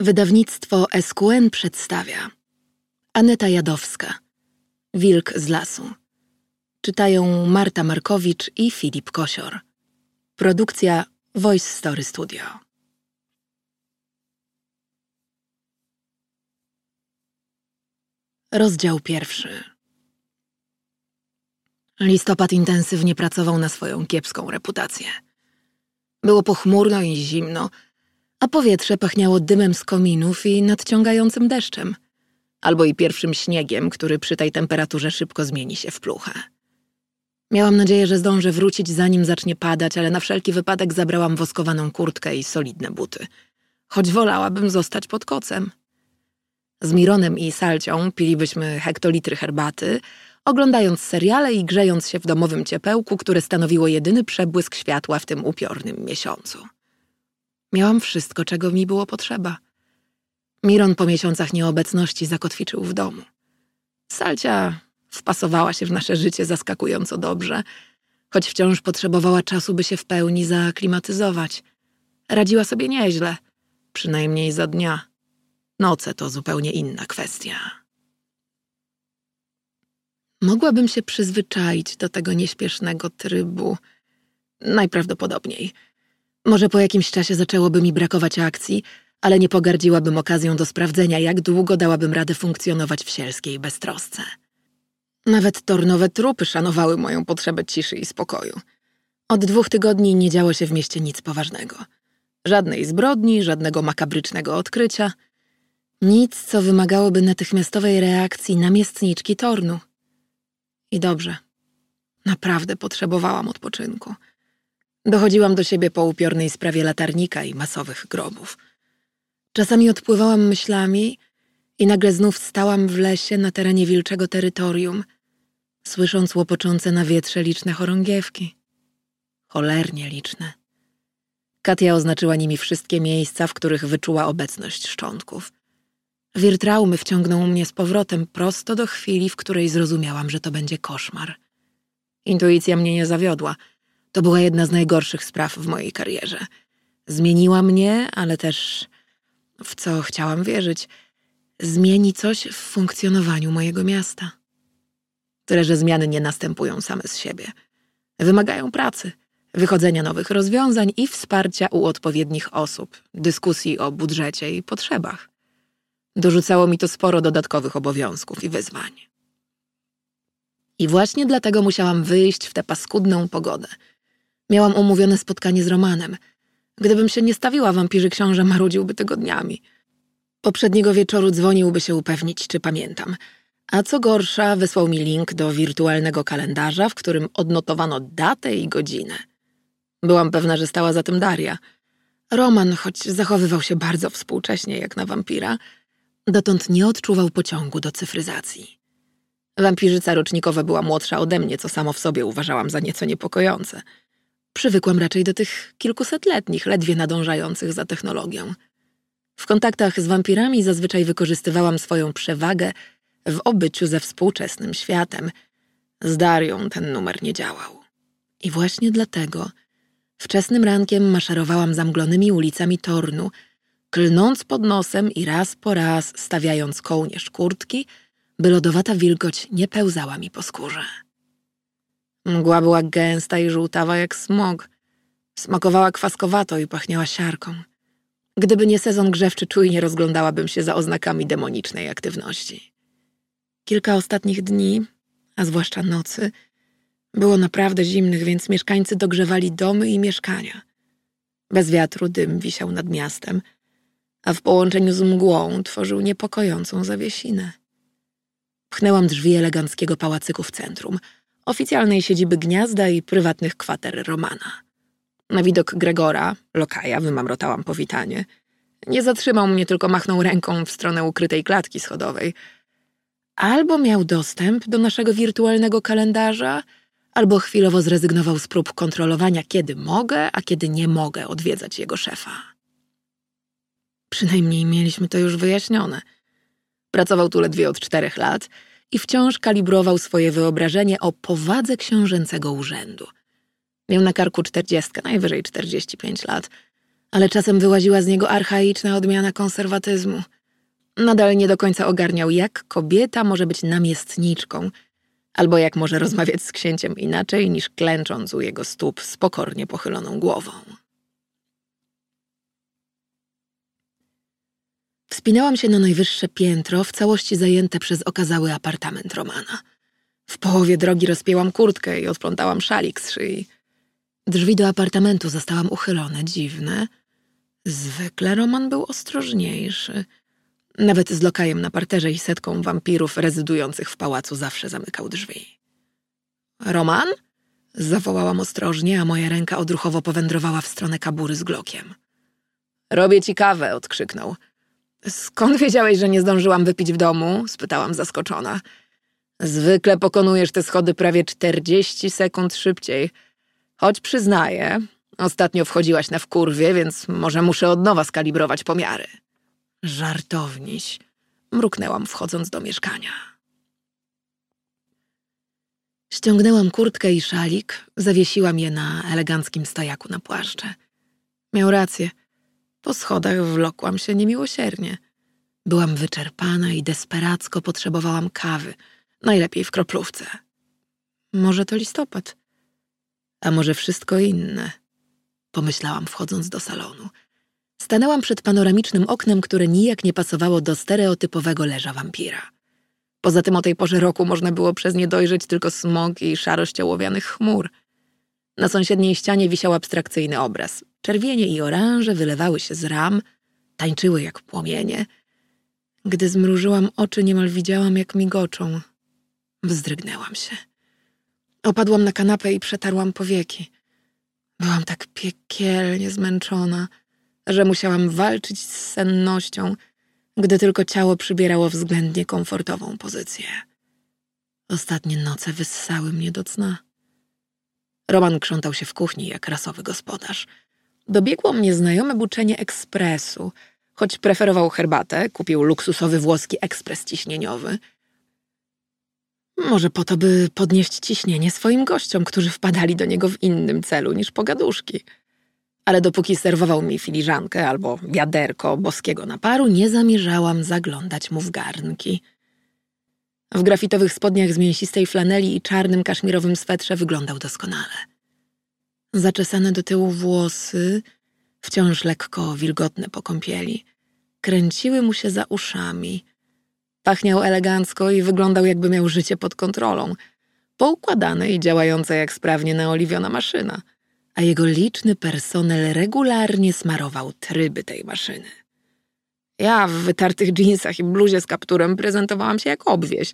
Wydawnictwo SQN przedstawia. Aneta Jadowska. Wilk z lasu. Czytają Marta Markowicz i Filip Kosior. Produkcja Voice Story Studio. Rozdział pierwszy. Listopad intensywnie pracował na swoją kiepską reputację. Było pochmurno i zimno, a powietrze pachniało dymem z kominów i nadciągającym deszczem, albo i pierwszym śniegiem, który przy tej temperaturze szybko zmieni się w pluchę. Miałam nadzieję, że zdążę wrócić zanim zacznie padać, ale na wszelki wypadek zabrałam woskowaną kurtkę i solidne buty, choć wolałabym zostać pod kocem. Z Mironem i Salcią pilibyśmy hektolitry herbaty, oglądając seriale i grzejąc się w domowym ciepełku, które stanowiło jedyny przebłysk światła w tym upiornym miesiącu. Miałam wszystko, czego mi było potrzeba. Miron po miesiącach nieobecności zakotwiczył w domu. Salcia wpasowała się w nasze życie zaskakująco dobrze, choć wciąż potrzebowała czasu, by się w pełni zaaklimatyzować. Radziła sobie nieźle, przynajmniej za dnia. Noce to zupełnie inna kwestia. Mogłabym się przyzwyczaić do tego nieśpiesznego trybu. Najprawdopodobniej. Może po jakimś czasie zaczęłoby mi brakować akcji, ale nie pogardziłabym okazją do sprawdzenia, jak długo dałabym radę funkcjonować w sielskiej beztrosce. Nawet tornowe trupy szanowały moją potrzebę ciszy i spokoju. Od dwóch tygodni nie działo się w mieście nic poważnego. Żadnej zbrodni, żadnego makabrycznego odkrycia. Nic, co wymagałoby natychmiastowej reakcji namiestniczki Tornu. I dobrze. Naprawdę potrzebowałam odpoczynku. Dochodziłam do siebie po upiornej sprawie latarnika i masowych grobów. Czasami odpływałam myślami i nagle znów stałam w lesie na terenie wilczego terytorium, słysząc łopoczące na wietrze liczne chorągiewki. Cholernie liczne. Katia oznaczyła nimi wszystkie miejsca, w których wyczuła obecność szczątków. Wirtraumy wciągnął mnie z powrotem prosto do chwili, w której zrozumiałam, że to będzie koszmar. Intuicja mnie nie zawiodła. To była jedna z najgorszych spraw w mojej karierze. Zmieniła mnie, ale też, w co chciałam wierzyć, zmieni coś w funkcjonowaniu mojego miasta. Tyle, że zmiany nie następują same z siebie. Wymagają pracy, wychodzenia nowych rozwiązań i wsparcia u odpowiednich osób, dyskusji o budżecie i potrzebach. Dorzucało mi to sporo dodatkowych obowiązków i wyzwań. I właśnie dlatego musiałam wyjść w tę paskudną pogodę. Miałam umówione spotkanie z Romanem. Gdybym się nie stawiła, wampirzy książę marudziłby tygodniami. Poprzedniego wieczoru dzwoniłby się upewnić, czy pamiętam. A co gorsza, wysłał mi link do wirtualnego kalendarza, w którym odnotowano datę i godzinę. Byłam pewna, że stała za tym Daria. Roman, choć zachowywał się bardzo współcześnie jak na wampira, dotąd nie odczuwał pociągu do cyfryzacji. Wampirzyca rocznikowa była młodsza ode mnie, co samo w sobie uważałam za nieco niepokojące. Przywykłam raczej do tych kilkusetletnich, ledwie nadążających za technologią. W kontaktach z wampirami zazwyczaj wykorzystywałam swoją przewagę w obyciu ze współczesnym światem. Z Darią ten numer nie działał. I właśnie dlatego wczesnym rankiem maszerowałam zamglonymi ulicami Tornu, klnąc pod nosem i raz po raz stawiając kołnierz kurtki, by lodowata wilgoć nie pełzała mi po skórze. Mgła była gęsta i żółtawa jak smog. Smakowała kwaskowato i pachniała siarką. Gdyby nie sezon grzewczy, czujnie rozglądałabym się za oznakami demonicznej aktywności. Kilka ostatnich dni, a zwłaszcza nocy, było naprawdę zimnych, więc mieszkańcy dogrzewali domy i mieszkania. Bez wiatru dym wisiał nad miastem – a w połączeniu z mgłą tworzył niepokojącą zawiesinę. Pchnęłam drzwi eleganckiego pałacyku w centrum, oficjalnej siedziby gniazda i prywatnych kwater Romana. Na widok Gregora, lokaja, wymamrotałam powitanie. Nie zatrzymał mnie, tylko machnął ręką w stronę ukrytej klatki schodowej. Albo miał dostęp do naszego wirtualnego kalendarza, albo chwilowo zrezygnował z prób kontrolowania, kiedy mogę, a kiedy nie mogę odwiedzać jego szefa. Przynajmniej mieliśmy to już wyjaśnione. Pracował tu ledwie od czterech lat i wciąż kalibrował swoje wyobrażenie o powadze książęcego urzędu. Miał na karku czterdziestkę, najwyżej czterdzieści pięć lat, ale czasem wyłaziła z niego archaiczna odmiana konserwatyzmu. Nadal nie do końca ogarniał, jak kobieta może być namiestniczką, albo jak może rozmawiać z księciem inaczej niż klęcząc u jego stóp z pokornie pochyloną głową. Wspinałam się na najwyższe piętro, w całości zajęte przez okazały apartament Romana. W połowie drogi rozpięłam kurtkę i odplątałam szalik z szyi. Drzwi do apartamentu zostałam uchylone, dziwne. Zwykle Roman był ostrożniejszy. Nawet z lokajem na parterze i setką wampirów rezydujących w pałacu zawsze zamykał drzwi. Roman? Zawołałam ostrożnie, a moja ręka odruchowo powędrowała w stronę kabury z glokiem. Robię ci kawę, odkrzyknął. Skąd wiedziałeś, że nie zdążyłam wypić w domu? spytałam zaskoczona. Zwykle pokonujesz te schody prawie czterdzieści sekund szybciej. Choć przyznaję, ostatnio wchodziłaś na wkurwie, więc może muszę od nowa skalibrować pomiary. Żartowniś, mruknęłam wchodząc do mieszkania. Ściągnęłam kurtkę i szalik, zawiesiłam je na eleganckim stojaku na płaszcze. Miał rację. Po schodach wlokłam się niemiłosiernie. Byłam wyczerpana i desperacko potrzebowałam kawy, najlepiej w kroplówce. Może to listopad, a może wszystko inne, pomyślałam wchodząc do salonu. Stanęłam przed panoramicznym oknem, które nijak nie pasowało do stereotypowego leża wampira. Poza tym o tej porze roku można było przez nie dojrzeć tylko smog i szarość ołowianych chmur. Na sąsiedniej ścianie wisiał abstrakcyjny obraz. Czerwienie i oranże wylewały się z ram, tańczyły jak płomienie. Gdy zmrużyłam oczy, niemal widziałam, jak migoczą. Wzdrygnęłam się. Opadłam na kanapę i przetarłam powieki. Byłam tak piekielnie zmęczona, że musiałam walczyć z sennością, gdy tylko ciało przybierało względnie komfortową pozycję. Ostatnie noce wyssały mnie do cna. Roman krzątał się w kuchni jak rasowy gospodarz. Dobiegło mnie znajome buczenie ekspresu. Choć preferował herbatę, kupił luksusowy włoski ekspres ciśnieniowy. Może po to, by podnieść ciśnienie swoim gościom, którzy wpadali do niego w innym celu niż pogaduszki. Ale dopóki serwował mi filiżankę albo wiaderko boskiego naparu, nie zamierzałam zaglądać mu w garnki. W grafitowych spodniach z mięsistej flaneli i czarnym kaszmirowym swetrze wyglądał doskonale. Zaczesane do tyłu włosy, wciąż lekko wilgotne po kąpieli, kręciły mu się za uszami. Pachniał elegancko i wyglądał jakby miał życie pod kontrolą, poukładane i działające jak sprawnie naoliwiona maszyna, a jego liczny personel regularnie smarował tryby tej maszyny. Ja w wytartych dżinsach i bluzie z kapturem prezentowałam się jak obwieś.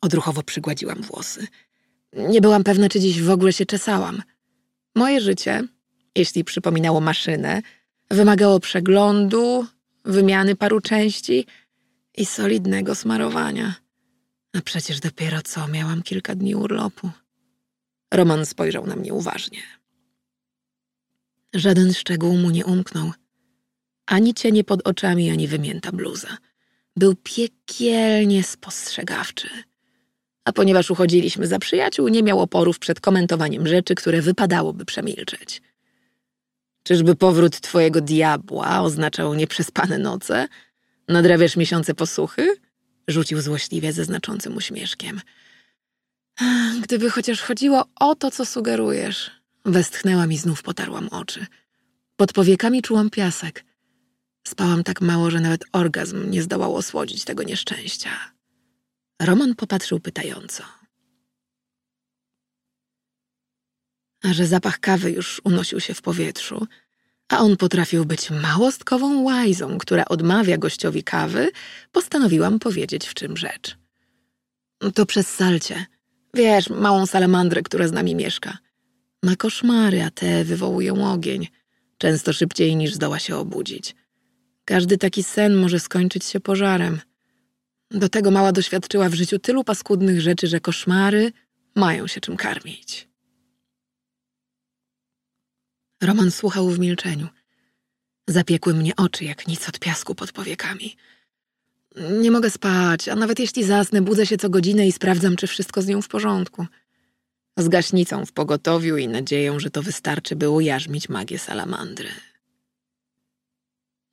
Odruchowo przygładziłam włosy. Nie byłam pewna, czy dziś w ogóle się czesałam. Moje życie, jeśli przypominało maszynę, wymagało przeglądu, wymiany paru części i solidnego smarowania. A przecież dopiero co miałam kilka dni urlopu. Roman spojrzał na mnie uważnie. Żaden szczegół mu nie umknął – ani cienie pod oczami, ani wymięta bluza. Był piekielnie spostrzegawczy. A ponieważ uchodziliśmy za przyjaciół, nie miał oporów przed komentowaniem rzeczy, które wypadałoby przemilczeć. Czyżby powrót twojego diabła oznaczał nieprzespane noce? Nadrabiasz miesiące posłuchy? Rzucił złośliwie ze znaczącym uśmieszkiem. Gdyby chociaż chodziło o to, co sugerujesz. Westchnęłam i znów potarłam oczy. Pod powiekami czułam piasek. Spałam tak mało, że nawet orgazm nie zdołał osłodzić tego nieszczęścia. Roman popatrzył pytająco. A że zapach kawy już unosił się w powietrzu, a on potrafił być małostkową łajzą, która odmawia gościowi kawy, postanowiłam powiedzieć, w czym rzecz. To przez salcie. Wiesz, małą salamandrę, która z nami mieszka. Ma koszmary, a te wywołują ogień. Często szybciej niż zdoła się obudzić. Każdy taki sen może skończyć się pożarem. Do tego mała doświadczyła w życiu tylu paskudnych rzeczy, że koszmary mają się czym karmić. Roman słuchał w milczeniu. Zapiekły mnie oczy jak nic od piasku pod powiekami. Nie mogę spać, a nawet jeśli zasnę, budzę się co godzinę i sprawdzam, czy wszystko z nią w porządku. Z gaśnicą w pogotowiu i nadzieją, że to wystarczy, by ujarzmić magię salamandry.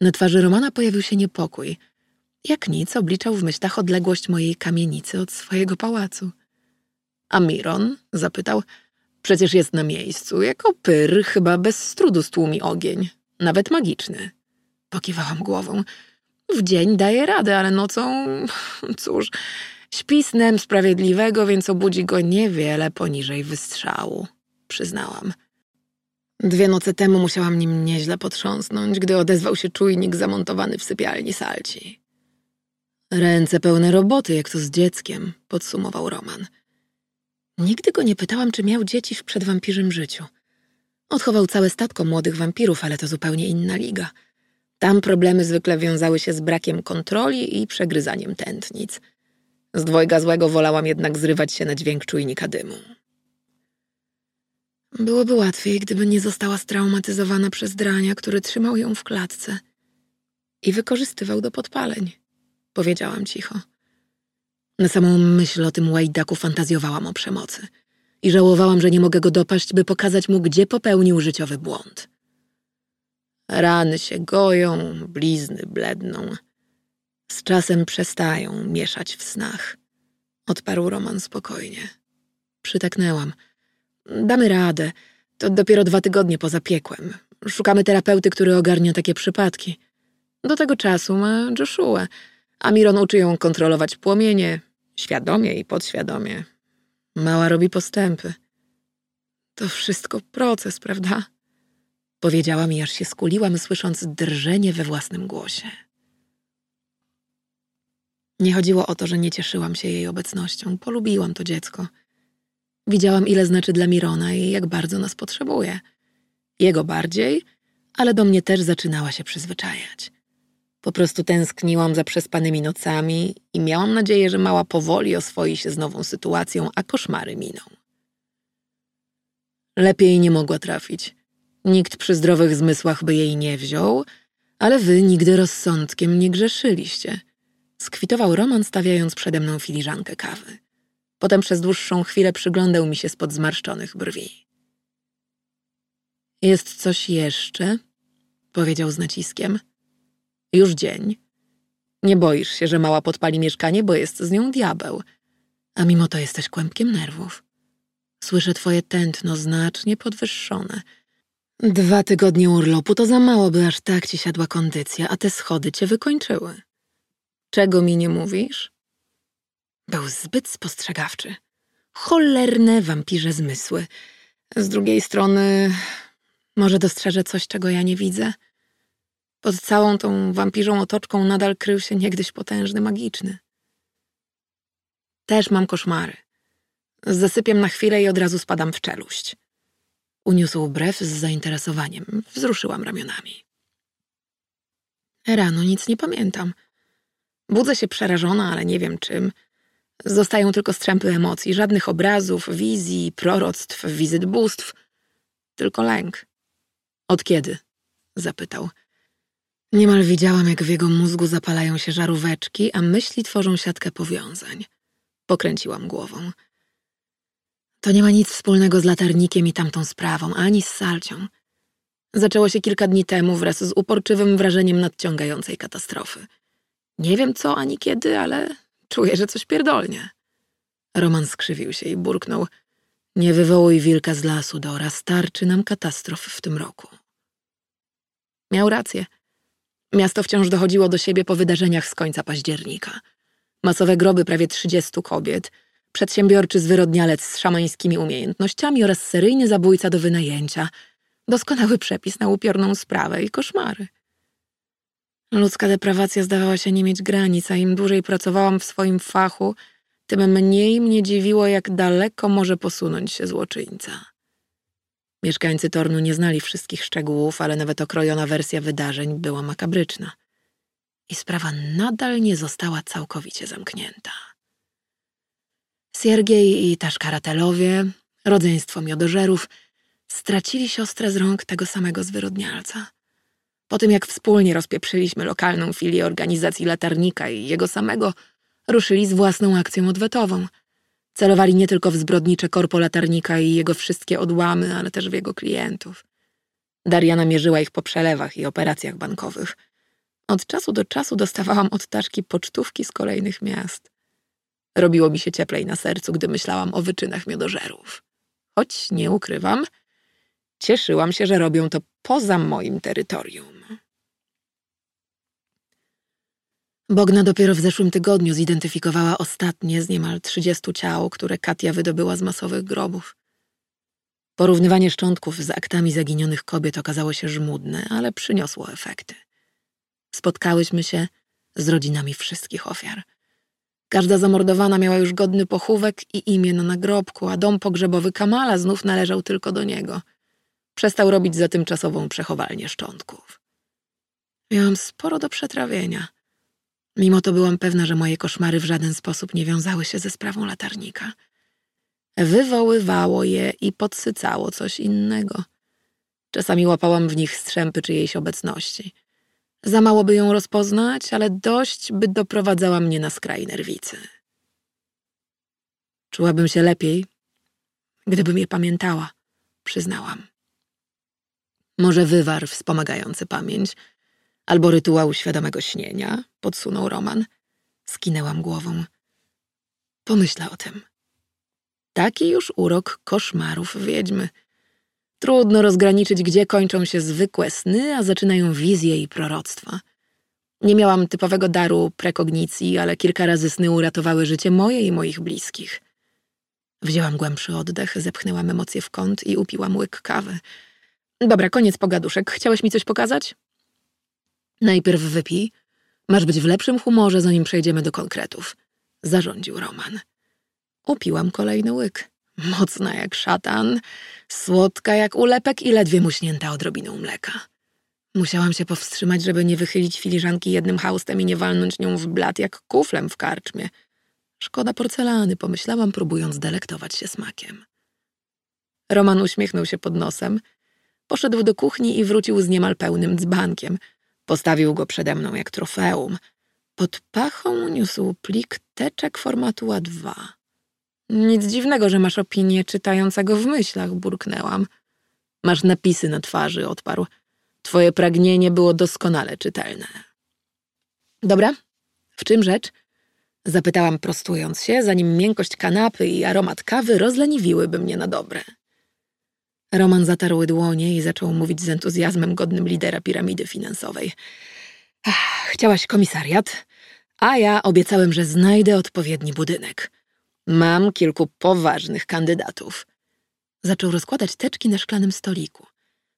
Na twarzy Romana pojawił się niepokój. Jak nic obliczał w myślach odległość mojej kamienicy od swojego pałacu. A Miron? zapytał. Przecież jest na miejscu, jako pyr, chyba bez trudu stłumi ogień, nawet magiczny. Pokiwałam głową. W dzień daje radę, ale nocą, cóż, śpi snem sprawiedliwego, więc obudzi go niewiele poniżej wystrzału, przyznałam. Dwie noce temu musiałam nim nieźle potrząsnąć, gdy odezwał się czujnik zamontowany w sypialni salci. Ręce pełne roboty, jak to z dzieckiem, podsumował Roman. Nigdy go nie pytałam, czy miał dzieci w przedwampirzym życiu. Odchował całe statko młodych wampirów, ale to zupełnie inna liga. Tam problemy zwykle wiązały się z brakiem kontroli i przegryzaniem tętnic. Z dwojga złego wolałam jednak zrywać się na dźwięk czujnika dymu. Byłoby łatwiej, gdyby nie została straumatyzowana przez drania, który trzymał ją w klatce i wykorzystywał do podpaleń, powiedziałam cicho. Na samą myśl o tym łajdaku fantazjowałam o przemocy i żałowałam, że nie mogę go dopaść, by pokazać mu, gdzie popełnił życiowy błąd. Rany się goją, blizny bledną. Z czasem przestają mieszać w snach. Odparł Roman spokojnie. Przytaknęłam. Damy radę. To dopiero dwa tygodnie poza piekłem. Szukamy terapeuty, który ogarnia takie przypadki. Do tego czasu ma Joshua, a Miron uczy ją kontrolować płomienie, świadomie i podświadomie. Mała robi postępy. To wszystko proces, prawda? Powiedziałam i aż się skuliłam, słysząc drżenie we własnym głosie. Nie chodziło o to, że nie cieszyłam się jej obecnością. Polubiłam to dziecko. Widziałam, ile znaczy dla Mirona i jak bardzo nas potrzebuje. Jego bardziej, ale do mnie też zaczynała się przyzwyczajać. Po prostu tęskniłam za przespanymi nocami i miałam nadzieję, że mała powoli oswoi się z nową sytuacją, a koszmary miną. Lepiej nie mogła trafić. Nikt przy zdrowych zmysłach by jej nie wziął, ale wy nigdy rozsądkiem nie grzeszyliście. Skwitował Roman, stawiając przede mną filiżankę kawy. Potem przez dłuższą chwilę przyglądał mi się spod zmarszczonych brwi. Jest coś jeszcze? Powiedział z naciskiem. Już dzień. Nie boisz się, że mała podpali mieszkanie, bo jest z nią diabeł. A mimo to jesteś kłębkiem nerwów. Słyszę twoje tętno znacznie podwyższone. Dwa tygodnie urlopu to za mało, by aż tak ci siadła kondycja, a te schody cię wykończyły. Czego mi nie mówisz? Był zbyt spostrzegawczy. Cholerne wampirze zmysły. Z drugiej strony, może dostrzeże coś, czego ja nie widzę. Pod całą tą wampirzą otoczką nadal krył się niegdyś potężny magiczny. Też mam koszmary. Zasypiam na chwilę i od razu spadam w czeluść. Uniósł brew z zainteresowaniem. Wzruszyłam ramionami. Rano nic nie pamiętam. Budzę się przerażona, ale nie wiem czym. Zostają tylko strzępy emocji, żadnych obrazów, wizji, proroctw, wizyt bóstw. Tylko lęk. Od kiedy? zapytał. Niemal widziałam, jak w jego mózgu zapalają się żaróweczki, a myśli tworzą siatkę powiązań. Pokręciłam głową. To nie ma nic wspólnego z latarnikiem i tamtą sprawą, ani z salcią. Zaczęło się kilka dni temu wraz z uporczywym wrażeniem nadciągającej katastrofy. Nie wiem co ani kiedy, ale czuję, że coś pierdolnie. Roman skrzywił się i burknął. Nie wywołuj wilka z lasu, Dora, starczy nam katastrof w tym roku. Miał rację. Miasto wciąż dochodziło do siebie po wydarzeniach z końca października. Masowe groby prawie trzydziestu kobiet, przedsiębiorczy zwyrodnialec z szamańskimi umiejętnościami oraz seryjny zabójca do wynajęcia. Doskonały przepis na upiorną sprawę i koszmary. Ludzka deprawacja zdawała się nie mieć granic, a im dłużej pracowałam w swoim fachu, tym mniej mnie dziwiło, jak daleko może posunąć się złoczyńca. Mieszkańcy Tornu nie znali wszystkich szczegółów, ale nawet okrojona wersja wydarzeń była makabryczna. I sprawa nadal nie została całkowicie zamknięta. Siergiej i Taszkaratelowie, rodzeństwo miodożerów, stracili siostrę z rąk tego samego zwyrodnialca. Po tym, jak wspólnie rozpieprzyliśmy lokalną filię organizacji Latarnika i jego samego, ruszyli z własną akcją odwetową – Celowali nie tylko w zbrodnicze korpo latarnika i jego wszystkie odłamy, ale też w jego klientów. Dariana mierzyła ich po przelewach i operacjach bankowych. Od czasu do czasu dostawałam od Taszki pocztówki z kolejnych miast. Robiło mi się cieplej na sercu, gdy myślałam o wyczynach miodożerów. Choć nie ukrywam, cieszyłam się, że robią to poza moim terytorium. Bogna dopiero w zeszłym tygodniu zidentyfikowała ostatnie z niemal 30 ciał, które Katia wydobyła z masowych grobów. Porównywanie szczątków z aktami zaginionych kobiet okazało się żmudne, ale przyniosło efekty. Spotkałyśmy się z rodzinami wszystkich ofiar. Każda zamordowana miała już godny pochówek i imię na nagrobku, a dom pogrzebowy Kamala znów należał tylko do niego. Przestał robić za tymczasową przechowalnię szczątków. Miałam sporo do przetrawienia. Mimo to byłam pewna, że moje koszmary w żaden sposób nie wiązały się ze sprawą latarnika. Wywoływało je i podsycało coś innego. Czasami łapałam w nich strzępy czyjejś obecności. Za mało by ją rozpoznać, ale dość, by doprowadzała mnie na skraj nerwicy. Czułabym się lepiej, gdybym je pamiętała, przyznałam. Może wywar wspomagający pamięć, albo rytuał świadomego śnienia, podsunął Roman. Skinęłam głową. Pomyślę o tym. Taki już urok koszmarów wiedźmy – Trudno rozgraniczyć, gdzie kończą się zwykłe sny, a zaczynają wizje i proroctwa. Nie miałam typowego daru prekognicji, ale kilka razy sny uratowały życie moje i moich bliskich. Wzięłam głębszy oddech, zepchnęłam emocje w kąt i upiłam łyk kawy. Dobra, koniec pogaduszek. Chciałeś mi coś pokazać? Najpierw wypij. Masz być w lepszym humorze, zanim przejdziemy do konkretów. Zarządził Roman. Upiłam kolejny łyk. Mocna jak szatan, słodka jak ulepek i ledwie muśnięta odrobiną mleka. Musiałam się powstrzymać, żeby nie wychylić filiżanki jednym haustem i nie walnąć nią w blat jak kuflem w karczmie. Szkoda porcelany, pomyślałam, próbując delektować się smakiem. Roman uśmiechnął się pod nosem, poszedł do kuchni i wrócił z niemal pełnym dzbankiem. Postawił go przede mną jak trofeum. Pod pachą niósł plik teczek formatu A2. Nic dziwnego, że masz opinię czytającego w myślach, burknęłam. Masz napisy na twarzy, odparł. Twoje pragnienie było doskonale czytelne. Dobra, w czym rzecz? Zapytałam prostując się, zanim miękkość kanapy i aromat kawy rozleniwiłyby mnie na dobre. Roman zatarł dłonie i zaczął mówić z entuzjazmem godnym lidera piramidy finansowej. Ach, chciałaś komisariat, a ja obiecałem, że znajdę odpowiedni budynek. Mam kilku poważnych kandydatów. Zaczął rozkładać teczki na szklanym stoliku.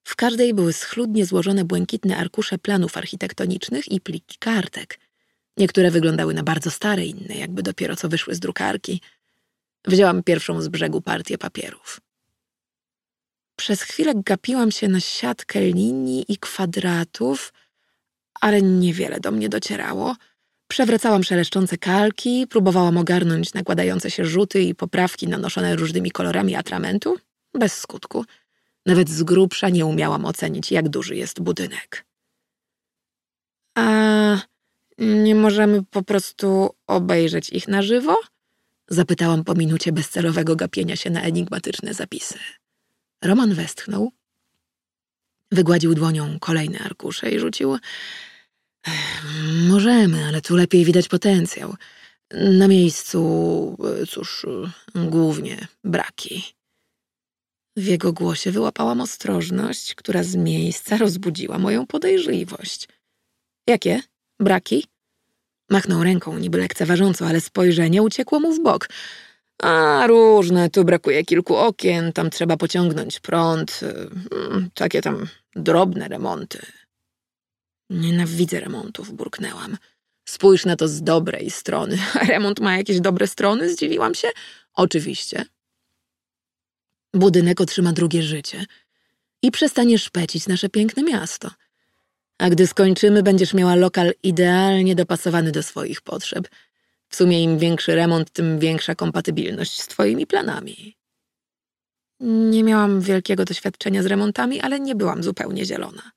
W każdej były schludnie złożone błękitne arkusze planów architektonicznych i pliki kartek. Niektóre wyglądały na bardzo stare, inne jakby dopiero co wyszły z drukarki. Wzięłam pierwszą z brzegu partię papierów. Przez chwilę gapiłam się na siatkę linii i kwadratów, ale niewiele do mnie docierało – Przewracałam szeleszczące kalki, próbowałam ogarnąć nakładające się rzuty i poprawki nanoszone różnymi kolorami atramentu. Bez skutku. Nawet z grubsza nie umiałam ocenić, jak duży jest budynek. A nie możemy po prostu obejrzeć ich na żywo? Zapytałam po minucie bezcelowego gapienia się na enigmatyczne zapisy. Roman westchnął, wygładził dłonią kolejne arkusze i rzucił Możemy, ale tu lepiej widać potencjał. Na miejscu, cóż, głównie braki. W jego głosie wyłapałam ostrożność, która z miejsca rozbudziła moją podejrzliwość. Jakie? Braki? Machnął ręką, niby lekceważąco, ale spojrzenie uciekło mu w bok. A, różne, tu brakuje kilku okien, tam trzeba pociągnąć prąd, mm, takie tam drobne remonty. Nienawidzę remontów, burknęłam. Spójrz na to z dobrej strony. Remont ma jakieś dobre strony? Zdziwiłam się. Oczywiście. Budynek otrzyma drugie życie i przestanie szpecić nasze piękne miasto. A gdy skończymy, będziesz miała lokal idealnie dopasowany do swoich potrzeb. W sumie im większy remont, tym większa kompatybilność z twoimi planami. Nie miałam wielkiego doświadczenia z remontami, ale nie byłam zupełnie zielona.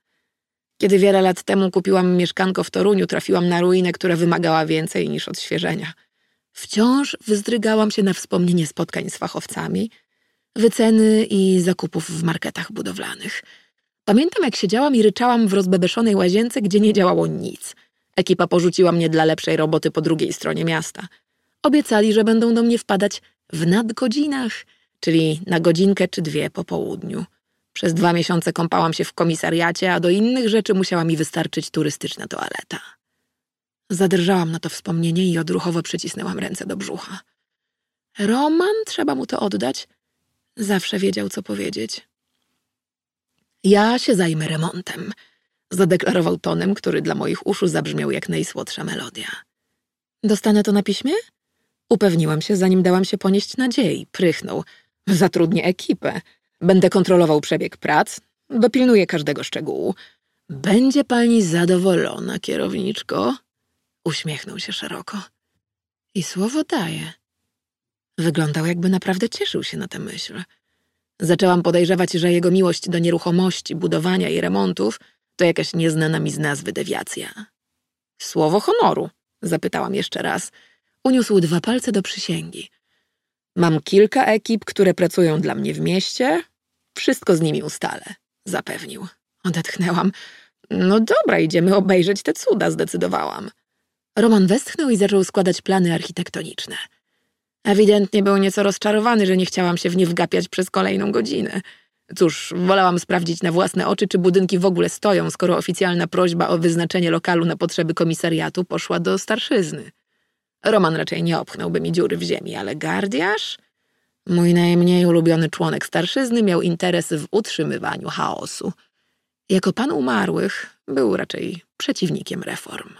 Kiedy wiele lat temu kupiłam mieszkanko w Toruniu, trafiłam na ruinę, która wymagała więcej niż odświeżenia. Wciąż wyzdrygałam się na wspomnienie spotkań z fachowcami, wyceny i zakupów w marketach budowlanych. Pamiętam, jak siedziałam i ryczałam w rozbebeszonej łazience, gdzie nie działało nic. Ekipa porzuciła mnie dla lepszej roboty po drugiej stronie miasta. Obiecali, że będą do mnie wpadać w nadgodzinach, czyli na godzinkę czy dwie po południu. Przez dwa miesiące kąpałam się w komisariacie, a do innych rzeczy musiała mi wystarczyć turystyczna toaleta. Zadrżałam na to wspomnienie i odruchowo przycisnęłam ręce do brzucha. Roman, trzeba mu to oddać, zawsze wiedział, co powiedzieć. Ja się zajmę remontem, zadeklarował tonem, który dla moich uszu zabrzmiał jak najsłodsza melodia. Dostanę to na piśmie? Upewniłam się, zanim dałam się ponieść nadziei. Prychnął. Zatrudnię ekipę. Będę kontrolował przebieg prac, dopilnuję każdego szczegółu. Będzie pani zadowolona, kierowniczko? Uśmiechnął się szeroko. I słowo daje. Wyglądał, jakby naprawdę cieszył się na tę myśl. Zaczęłam podejrzewać, że jego miłość do nieruchomości, budowania i remontów to jakaś nieznana mi z nazwy dewiacja. Słowo honoru, zapytałam jeszcze raz. Uniósł dwa palce do przysięgi. Mam kilka ekip, które pracują dla mnie w mieście. Wszystko z nimi ustalę, zapewnił. Odetchnęłam. No dobra, idziemy obejrzeć te cuda, zdecydowałam. Roman westchnął i zaczął składać plany architektoniczne. Ewidentnie był nieco rozczarowany, że nie chciałam się w nie wgapiać przez kolejną godzinę. Cóż, wolałam sprawdzić na własne oczy, czy budynki w ogóle stoją, skoro oficjalna prośba o wyznaczenie lokalu na potrzeby komisariatu poszła do starszyzny. Roman raczej nie opchnąłby mi dziury w ziemi, ale gardiasz? Mój najmniej ulubiony członek starszyzny miał interes w utrzymywaniu chaosu. Jako pan umarłych był raczej przeciwnikiem reform.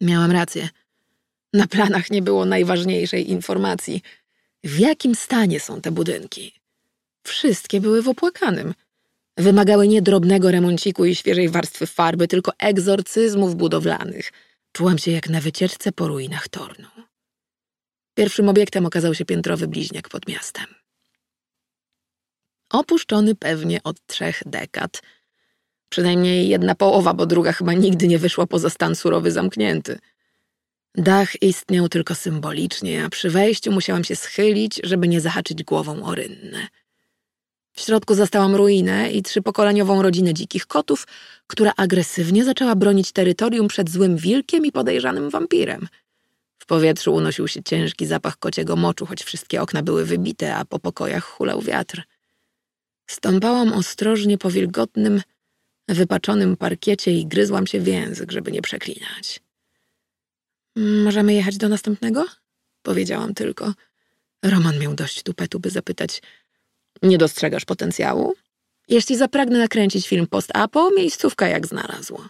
Miałam rację. Na planach nie było najważniejszej informacji. W jakim stanie są te budynki? Wszystkie były w opłakanym. Wymagały nie drobnego remonciku i świeżej warstwy farby, tylko egzorcyzmów budowlanych. Czułam się jak na wycieczce po ruinach Tornu. Pierwszym obiektem okazał się piętrowy bliźniak pod miastem. Opuszczony pewnie od trzech dekad. Przynajmniej jedna połowa, bo druga chyba nigdy nie wyszła poza stan surowy zamknięty. Dach istniał tylko symbolicznie, a przy wejściu musiałam się schylić, żeby nie zahaczyć głową o rynnę. W środku zastałam ruinę i trzypokoleniową rodzinę dzikich kotów, która agresywnie zaczęła bronić terytorium przed złym wilkiem i podejrzanym wampirem. W powietrzu unosił się ciężki zapach kociego moczu, choć wszystkie okna były wybite, a po pokojach hulał wiatr. Stąpałam ostrożnie po wilgotnym, wypaczonym parkiecie i gryzłam się w język, żeby nie przeklinać. Możemy jechać do następnego? Powiedziałam tylko. Roman miał dość tupetu, by zapytać – nie dostrzegasz potencjału? Jeśli zapragnę nakręcić film post-apo, miejscówka jak znalazło.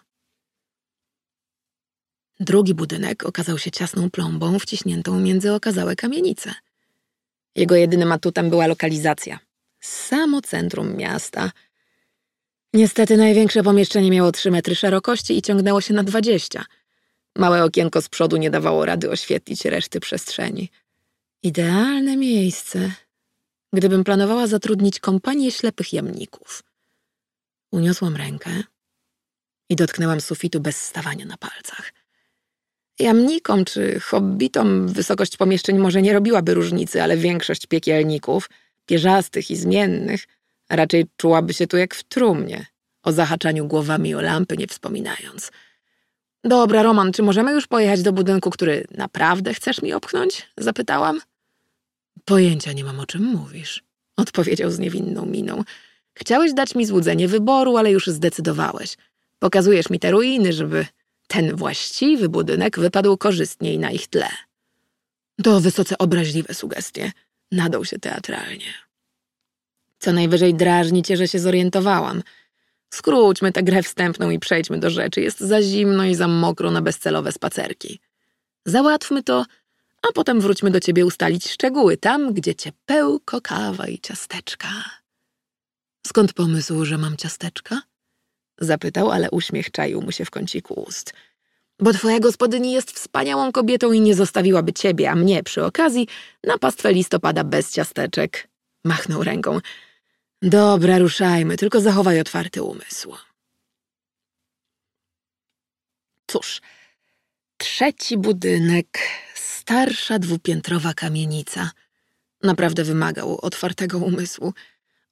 Drugi budynek okazał się ciasną plombą wciśniętą między okazałe kamienice. Jego jedynym atutem była lokalizacja. Samo centrum miasta. Niestety największe pomieszczenie miało trzy metry szerokości i ciągnęło się na dwadzieścia. Małe okienko z przodu nie dawało rady oświetlić reszty przestrzeni. Idealne miejsce, gdybym planowała zatrudnić kompanię ślepych jamników. Uniosłam rękę i dotknęłam sufitu bez stawania na palcach. Jamnikom czy hobbitom wysokość pomieszczeń może nie robiłaby różnicy, ale większość piekielników, pierzastych i zmiennych, raczej czułaby się tu jak w trumnie, o zahaczaniu głowami o lampy nie wspominając. Dobra, Roman, czy możemy już pojechać do budynku, który naprawdę chcesz mi opchnąć? Zapytałam. Pojęcia nie mam, o czym mówisz, odpowiedział z niewinną miną. Chciałeś dać mi złudzenie wyboru, ale już zdecydowałeś. Pokazujesz mi te ruiny, żeby ten właściwy budynek wypadł korzystniej na ich tle. To wysoce obraźliwe sugestie. Nadał się teatralnie. Co najwyżej drażni cię, że się zorientowałam. Skróćmy tę grę wstępną i przejdźmy do rzeczy. Jest za zimno i za mokro na bezcelowe spacerki. Załatwmy to a potem wróćmy do ciebie ustalić szczegóły tam, gdzie ciepełko, kawa i ciasteczka. Skąd pomysł, że mam ciasteczka? Zapytał, ale uśmiech czaił mu się w kąciku ust. Bo twoja gospodyni jest wspaniałą kobietą i nie zostawiłaby ciebie, a mnie przy okazji na pastwę listopada bez ciasteczek. Machnął ręką. Dobra, ruszajmy, tylko zachowaj otwarty umysł. Cóż, trzeci budynek starsza dwupiętrowa kamienica. Naprawdę wymagał otwartego umysłu.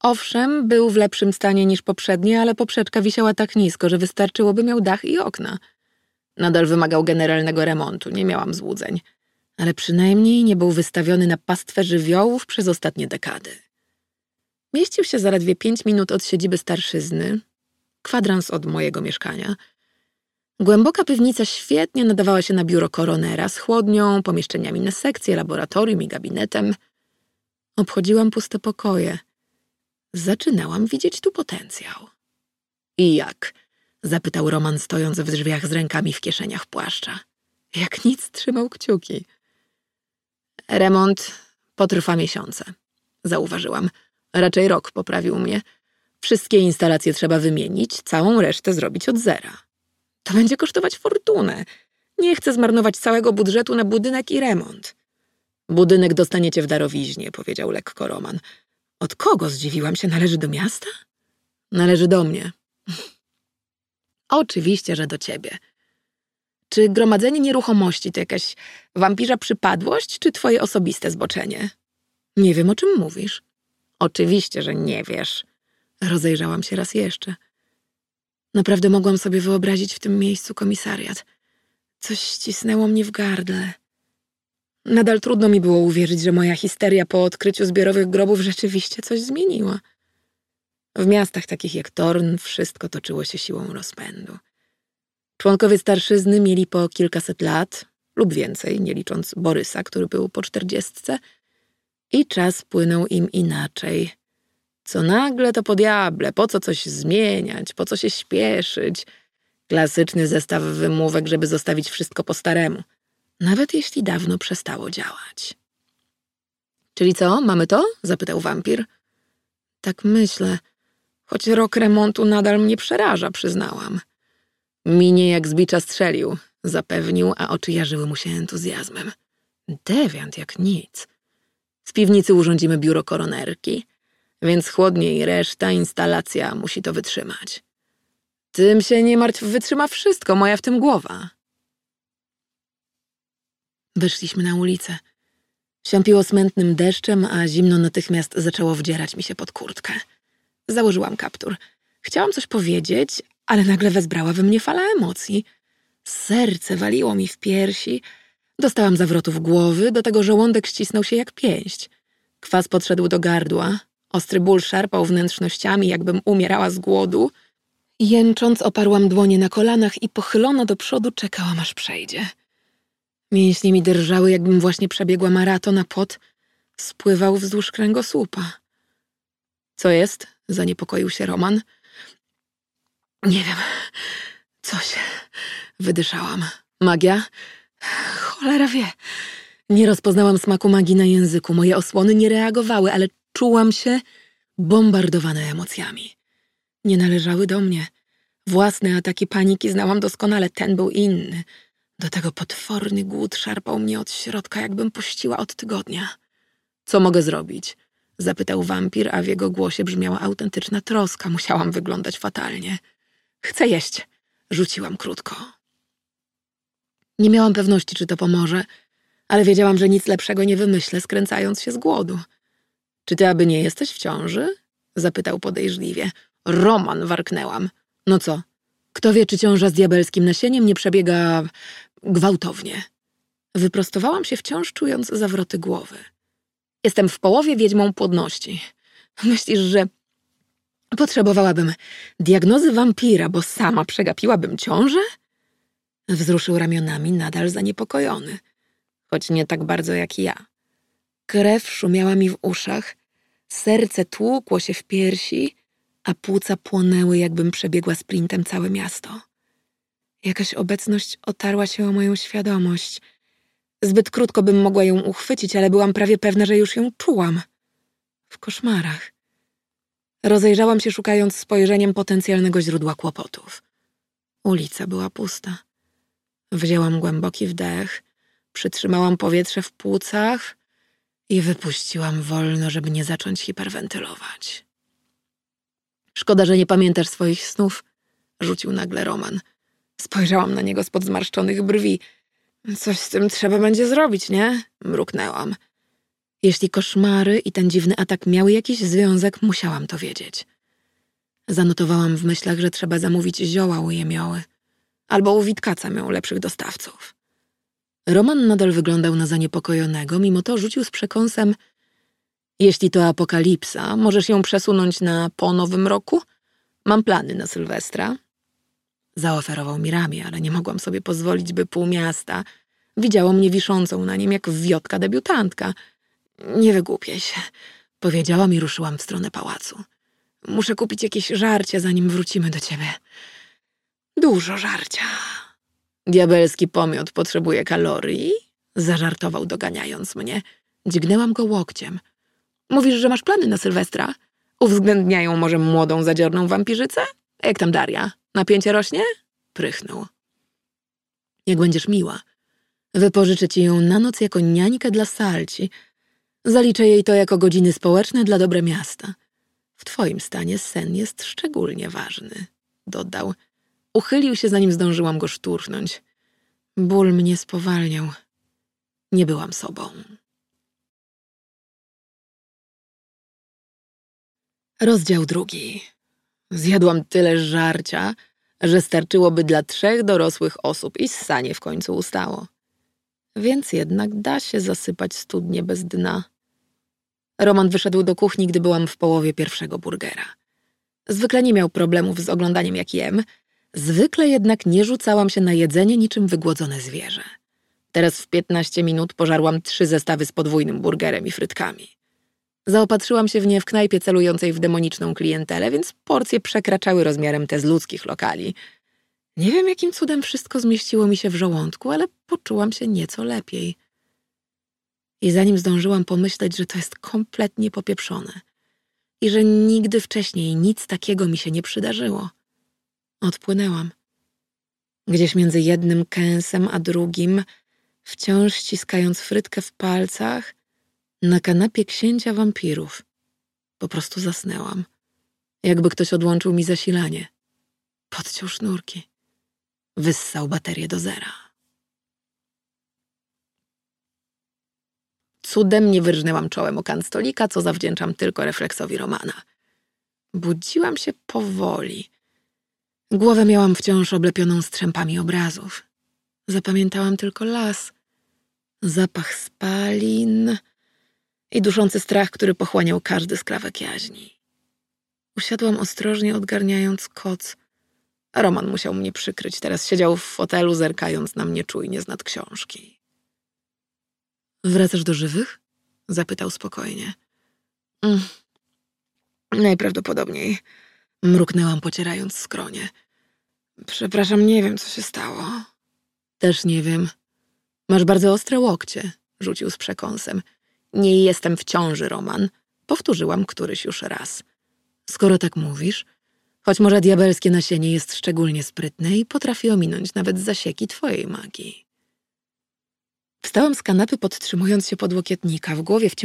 Owszem, był w lepszym stanie niż poprzednie, ale poprzeczka wisiała tak nisko, że wystarczyłoby miał dach i okna. Nadal wymagał generalnego remontu, nie miałam złudzeń. Ale przynajmniej nie był wystawiony na pastwę żywiołów przez ostatnie dekady. Mieścił się zaledwie pięć minut od siedziby starszyzny, kwadrans od mojego mieszkania. Głęboka piwnica świetnie nadawała się na biuro koronera z chłodnią, pomieszczeniami na sekcję, laboratorium i gabinetem. Obchodziłam puste pokoje. Zaczynałam widzieć tu potencjał. I jak? Zapytał Roman, stojąc w drzwiach z rękami w kieszeniach płaszcza. Jak nic trzymał kciuki. Remont potrwa miesiące, zauważyłam. Raczej rok poprawił mnie. Wszystkie instalacje trzeba wymienić, całą resztę zrobić od zera. To będzie kosztować fortunę. Nie chcę zmarnować całego budżetu na budynek i remont. Budynek dostaniecie w darowiźnie, powiedział lekko Roman. Od kogo, zdziwiłam się, należy do miasta? Należy do mnie. Oczywiście, że do ciebie. Czy gromadzenie nieruchomości to jakaś wampirza przypadłość, czy twoje osobiste zboczenie? Nie wiem, o czym mówisz. Oczywiście, że nie wiesz. Rozejrzałam się raz jeszcze. Naprawdę mogłam sobie wyobrazić w tym miejscu komisariat. Coś ścisnęło mnie w gardle. Nadal trudno mi było uwierzyć, że moja histeria po odkryciu zbiorowych grobów rzeczywiście coś zmieniła. W miastach takich jak Torn wszystko toczyło się siłą rozpędu. Członkowie starszyzny mieli po kilkaset lat lub więcej, nie licząc Borysa, który był po czterdziestce, i czas płynął im inaczej. Co nagle to po diable, po co coś zmieniać, po co się śpieszyć? Klasyczny zestaw wymówek, żeby zostawić wszystko po staremu, nawet jeśli dawno przestało działać. Czyli co, mamy to? zapytał wampir. Tak myślę, choć rok remontu nadal mnie przeraża, przyznałam. Minie jak z bicza strzelił, zapewnił, a oczy jarzyły mu się entuzjazmem. Dewiant jak nic. Z piwnicy urządzimy biuro koronerki, więc chłodnie i reszta instalacja musi to wytrzymać. Tym się nie martw, wytrzyma wszystko, moja w tym głowa. Wyszliśmy na ulicę. Siąpiło smętnym deszczem, a zimno natychmiast zaczęło wdzierać mi się pod kurtkę. Założyłam kaptur. Chciałam coś powiedzieć, ale nagle wezbrała we mnie fala emocji. Serce waliło mi w piersi, dostałam zawrotów głowy, do tego żołądek ścisnął się jak pięść. Kwas podszedł do gardła, ostry ból szarpał wnętrznościami, jakbym umierała z głodu. Jęcząc oparłam dłonie na kolanach i pochylona do przodu czekałam, aż przejdzie. Mięśnie mi drżały, jakbym właśnie przebiegła maraton, a pot spływał wzdłuż kręgosłupa. Co jest? Zaniepokoił się Roman. Nie wiem. Coś. Wydyszałam. Magia? Cholera wie. Nie rozpoznałam smaku magii na języku. Moje osłony nie reagowały, ale czułam się bombardowana emocjami. Nie należały do mnie. Własne ataki paniki znałam doskonale, ten był inny. Do tego potworny głód szarpał mnie od środka, jakbym puściła od tygodnia. Co mogę zrobić? Zapytał wampir, a w jego głosie brzmiała autentyczna troska. Musiałam wyglądać fatalnie. Chcę jeść, rzuciłam krótko. Nie miałam pewności, czy to pomoże, ale wiedziałam, że nic lepszego nie wymyślę, skręcając się z głodu. Czy ty aby nie jesteś w ciąży? Zapytał podejrzliwie. Roman, warknęłam. No co? Kto wie, czy ciąża z diabelskim nasieniem nie przebiega gwałtownie? Wyprostowałam się wciąż, czując zawroty głowy. Jestem w połowie wiedźmą płodności. Myślisz, że potrzebowałabym diagnozy wampira, bo sama przegapiłabym ciążę? Wzruszył ramionami, nadal zaniepokojony, choć nie tak bardzo jak ja. Krew szumiała mi w uszach, serce tłukło się w piersi, a płuca płonęły, jakbym przebiegła sprintem całe miasto. Jakaś obecność otarła się o moją świadomość. Zbyt krótko bym mogła ją uchwycić, ale byłam prawie pewna, że już ją czułam. W koszmarach. Rozejrzałam się, szukając spojrzeniem potencjalnego źródła kłopotów. Ulica była pusta. Wzięłam głęboki wdech, przytrzymałam powietrze w płucach i wypuściłam wolno, żeby nie zacząć hiperwentylować. Szkoda, że nie pamiętasz swoich snów, rzucił nagle Roman. Spojrzałam na niego spod zmarszczonych brwi. Coś z tym trzeba będzie zrobić, nie? Mruknęłam. Jeśli koszmary i ten dziwny atak miały jakiś związek, musiałam to wiedzieć. Zanotowałam w myślach, że trzeba zamówić zioła u jemioły. Albo u Witkaca miał lepszych dostawców. Roman nadal wyglądał na zaniepokojonego, mimo to rzucił z przekąsem Jeśli to apokalipsa, możesz ją przesunąć na po nowym roku? Mam plany na Sylwestra. Zaoferował mi ramię, ale nie mogłam sobie pozwolić, by pół miasta widziało mnie wiszącą na nim jak wiotka debiutantka. Nie wygłupię się, powiedziałam i ruszyłam w stronę pałacu. Muszę kupić jakieś żarcie, zanim wrócimy do ciebie. Dużo żarcia. Diabelski pomiot potrzebuje kalorii? Zażartował, doganiając mnie. Dźgnęłam go łokciem. Mówisz, że masz plany na Sylwestra? Uwzględniają może młodą, zadziorną wampirzycę? Jak tam Daria? Napięcie rośnie? Prychnął. Jak będziesz miła. Wypożyczę ci ją na noc jako niańkę dla salci. Zaliczę jej to jako godziny społeczne dla dobra miasta. W twoim stanie sen jest szczególnie ważny, dodał. Uchylił się, zanim zdążyłam go szturchnąć. Ból mnie spowalniał. Nie byłam sobą. Rozdział drugi. Zjadłam tyle żarcia, że starczyłoby dla trzech dorosłych osób i ssanie w końcu ustało. Więc jednak da się zasypać studnie bez dna. Roman wyszedł do kuchni, gdy byłam w połowie pierwszego burgera. Zwykle nie miał problemów z oglądaniem jak jem, zwykle jednak nie rzucałam się na jedzenie niczym wygłodzone zwierzę. Teraz w 15 minut pożarłam trzy zestawy z podwójnym burgerem i frytkami. Zaopatrzyłam się w nie w knajpie celującej w demoniczną klientelę, więc porcje przekraczały rozmiarem te z ludzkich lokali. Nie wiem, jakim cudem wszystko zmieściło mi się w żołądku, ale poczułam się nieco lepiej. I zanim zdążyłam pomyśleć, że to jest kompletnie popieprzone i że nigdy wcześniej nic takiego mi się nie przydarzyło, odpłynęłam. Gdzieś między jednym kęsem a drugim, wciąż ściskając frytkę w palcach, na kanapie księcia wampirów. Po prostu zasnęłam. Jakby ktoś odłączył mi zasilanie. Podciął sznurki. Wyssał baterię do zera. Cudem nie wyrżnęłam czołem o kan stolika, co zawdzięczam tylko refleksowi Romana. Budziłam się powoli. Głowę miałam wciąż oblepioną strzępami obrazów. Zapamiętałam tylko las, zapach spalin, i duszący strach, który pochłaniał każdy skrawek jaźni. Usiadłam ostrożnie, odgarniając koc. Roman musiał mnie przykryć. Teraz siedział w fotelu, zerkając na mnie czujnie z nad książki. Wracasz do żywych? Zapytał spokojnie. Mm. Najprawdopodobniej. Mruknęłam, pocierając skronie. Przepraszam, nie wiem, co się stało. Też nie wiem. Masz bardzo ostre łokcie, rzucił z przekąsem. Nie jestem w ciąży, Roman. Powtórzyłam któryś już raz. Skoro tak mówisz, choć może diabelskie nasienie jest szczególnie sprytne i potrafi ominąć nawet zasieki twojej magii. Wstałam z kanapy, podtrzymując się pod łokietnika. W głowie wciąż